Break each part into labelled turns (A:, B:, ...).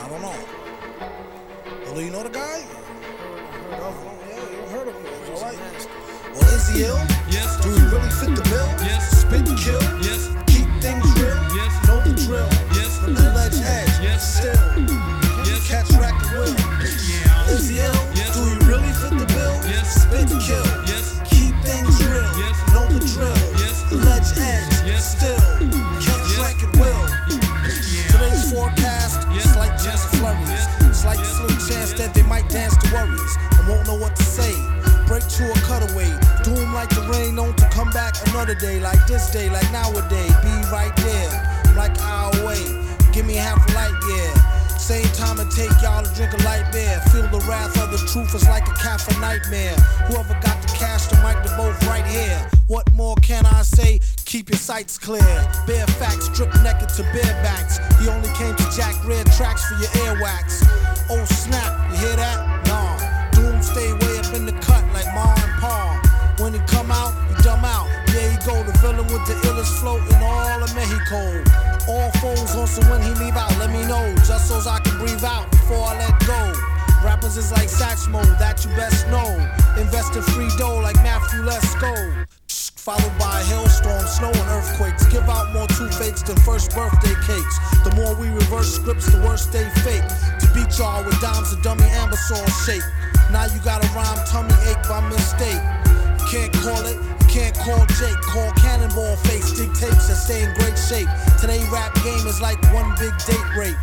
A: I don't know. Although you know the guy? Heard of him. Yeah, you heard of him. All right. Well, is he ill?
B: Yes.
A: Do he really fit the bill?
B: Yes.
A: Spit and kill?
B: Yes.
A: Keep things real?
B: Yes.
A: Know the drill?
B: Yes.
A: From the ledge edge?
B: Yes.
A: Still? Worries and won't know what to say. Break to a cutaway, doom like the rain, known to come back another day, like this day, like nowadays. Be right there, like our way. Give me half a light, yeah. Same time it take y'all to drink a light beer. Feel the wrath of the truth is like a cat for nightmare. Whoever got the cash, the mic, the both right here. What more can I say? Keep your sights clear. Bare facts, strip naked to barebacks. He only came to jack red tracks for your airwax. Oh snap, you hear that? Stay way up in the cut like Ma and Pa. When he come out, he dumb out. There he go, the villain with the illest float in all of Mexico. All foes on so when he leave out, let me know. Just so I can breathe out before I let go. Rappers is like mode, that you best know. Invest in free dough like Matthew, let's go. Followed by hailstorm, snow, and earthquakes. Give out more two fakes than first birthday cakes. The more we reverse scripts, the worse they fake. To beat y'all with dimes of dummy ambassador shape. Now you got a rhyme tummy ache by mistake. Can't call it, can't call Jake. Call cannonball face, dig tapes that stay in great shape. Today rap game is like one big date rape.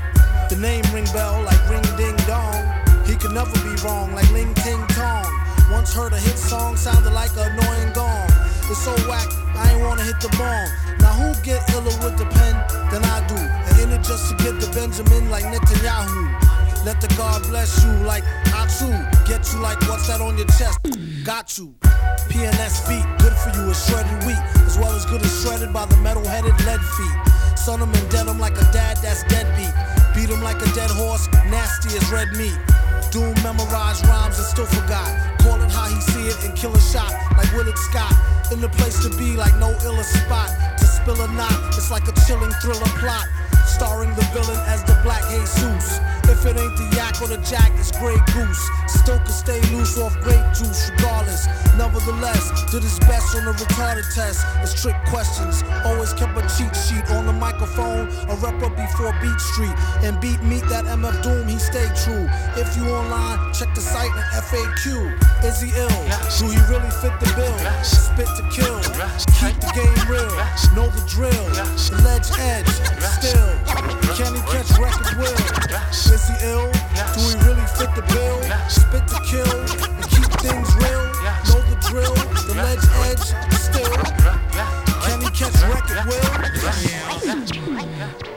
A: The name ring bell like ring ding dong. He could never be wrong like ling ting tong. Once heard a hit song sounded like an annoying gong. It's so whack, I ain't wanna hit the ball. Now who get iller with the pen than I do? And in it just to get the Benjamin like Netanyahu. Let the God bless you like Atu. Get you like what's that on your chest? Got you. PNS beat, good for you, it's shredded wheat. As well as good as shredded by the metal headed lead feet. Son him and dead him like a dad that's deadbeat. Beat him like a dead horse, nasty as red meat. Doom memorized rhymes and still forgot. Call it how he see it and kill a shot like Willard Scott. In the place to be like no iller spot. To spill or not, it's like a chilling thriller plot. Starring the villain as jack, it's Grey Goose. Still can stay loose off grape juice regardless. Nevertheless, did his best on the retarded test. It's trick questions. Always kept a cheat sheet on the microphone. A rapper before Beat Street. And beat meet that MF Doom, he stayed true. If you online, check the site and FAQ. Is he ill? Do he really fit the bill? Spit to kill. Keep the game real. Know the drill. Ledge edge. Still. Do we really fit the bill? Spit the kill. And keep things real. Know the drill. The ledge edge. Still. Can he catch record will?